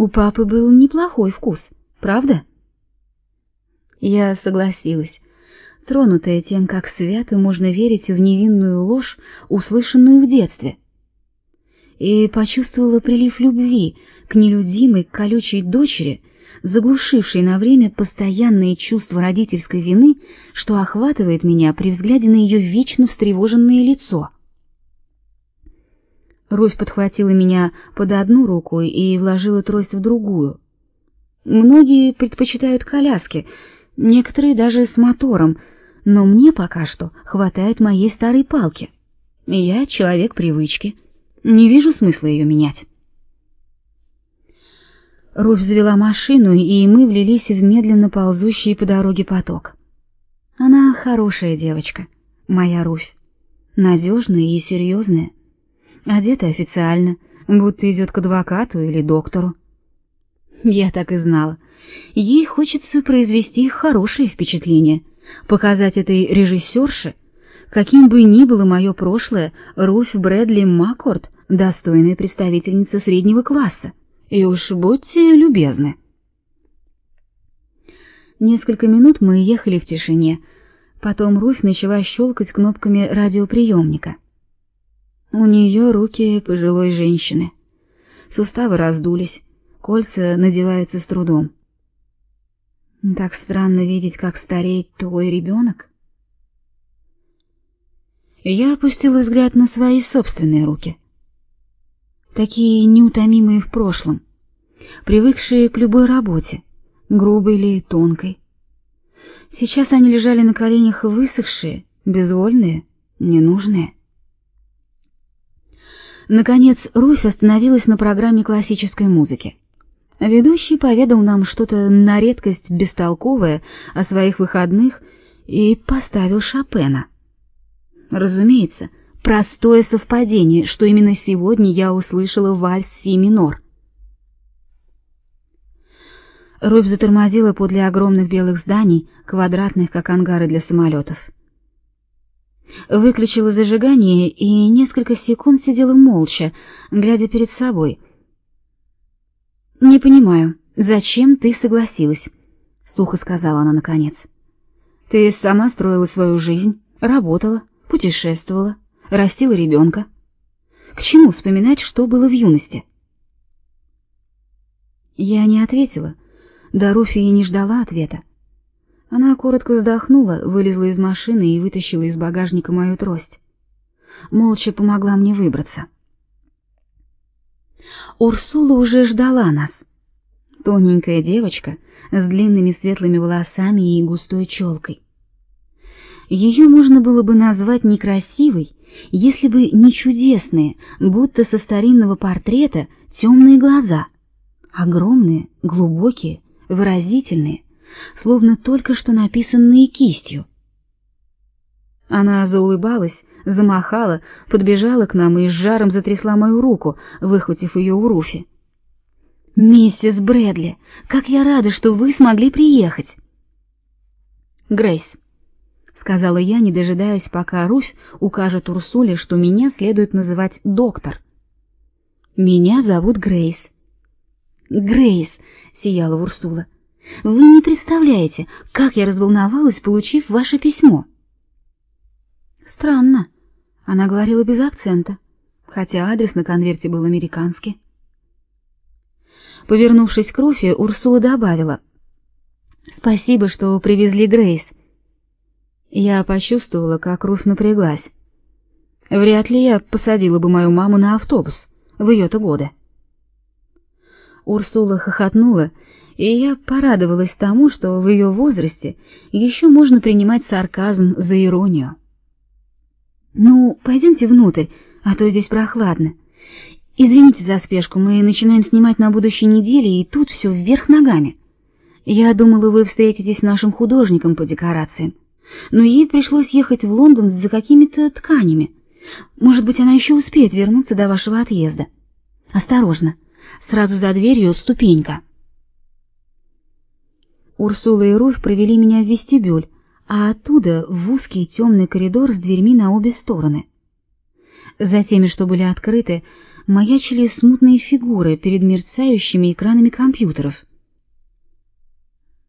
У папы был неплохой вкус, правда? Я согласилась, тронутая тем, как свято можно верить в невинную ложь, услышанную в детстве. И почувствовала прилив любви к нелюдимой, колючей дочери, заглушившей на время постоянное чувство родительской вины, что охватывает меня при взгляде на ее вечно встревоженное лицо. Руфь подхватила меня под одну руку и вложила трость в другую. Многие предпочитают коляски, некоторые даже с мотором, но мне пока что хватает моей старой палки. Я человек привычки, не вижу смысла ее менять. Руфь завела машину, и мы влились в медленно ползущий по дороге поток. Она хорошая девочка, моя Руфь, надежная и серьезная, одета официально, будто идет к адвокату или доктору. Я так и знала. Ей хочется произвести хорошее впечатление, показать этой режиссерше, каким бы ни было мое прошлое, Руф Брэдли Маккорд — достойная представительница среднего класса. И уж будьте любезны. Несколько минут мы ехали в тишине, потом Руфь начала щелкать кнопками радиоприемника. У нее руки пожилой женщины. Суставы раздулись, кольца надеваются с трудом. Так странно видеть, как стареет твой ребенок. Я опустила взгляд на свои собственные руки. Такие неутомимые в прошлом, привыкшие к любой работе, грубой или тонкой. Сейчас они лежали на коленях высохшие, безвольные, ненужные. Наконец, Руфь остановилась на программе классической музыки. Ведущий поведал нам что-то на редкость бестолковое о своих выходных и поставил Шопена. Разумеется, простое совпадение, что именно сегодня я услышала вальс си минор. Руфь затормозила подле огромных белых зданий, квадратных, как ангары для самолетов. Выключила зажигание и несколько секунд сидела молча, глядя перед собой — «Не понимаю, зачем ты согласилась?» — сухо сказала она наконец. «Ты сама строила свою жизнь, работала, путешествовала, растила ребенка. К чему вспоминать, что было в юности?» Я не ответила, да Руфи и не ждала ответа. Она коротко вздохнула, вылезла из машины и вытащила из багажника мою трость. Молча помогла мне выбраться. Урсула уже ждала нас. Тоненькая девочка с длинными светлыми волосами и густой челкой. Ее можно было бы назвать некрасивой, если бы не чудесные, будто со старинного портрета, темные глаза, огромные, глубокие, выразительные, словно только что написанные кистью. Она заулыбалась, замахала, подбежала к нам и с жаром затрясла мою руку, выхватив ее у Руфи. «Миссис Брэдли, как я рада, что вы смогли приехать!» «Грейс», — сказала я, не дожидаясь, пока Руфь укажет Урсуле, что меня следует называть доктор. «Меня зовут Грейс». «Грейс», — сияла Урсула, — «вы не представляете, как я разволновалась, получив ваше письмо». Странно. Она говорила без акцента, хотя адрес на конверте был американский. Повернувшись к Руфи, Урсула добавила: "Спасибо, что привезли Грейс". Я почувствовала, как Руфь напряглась. Вряд ли я посадила бы мою маму на автобус в ее-то годы. Урсула хохотнула, и я порадовалась тому, что в ее возрасте еще можно принимать сарказм за иронию. Ну, пойдемте внутрь, а то здесь прохладно. Извините за спешку, мы начинаем снимать на будущей неделе, и тут все вверх ногами. Я думала, вы встретитесь с нашим художником по декорациям, но ей пришлось ехать в Лондон за какими-то тканями. Может быть, она еще успеет вернуться до вашего отъезда. Осторожно, сразу за дверью ступенька. Урсула и Руфь провели меня в вестибюль, а оттуда в узкий темный коридор с дверьми на обе стороны. За теми, что были открыты, маячили смутные фигуры перед мерцающими экранами компьютеров —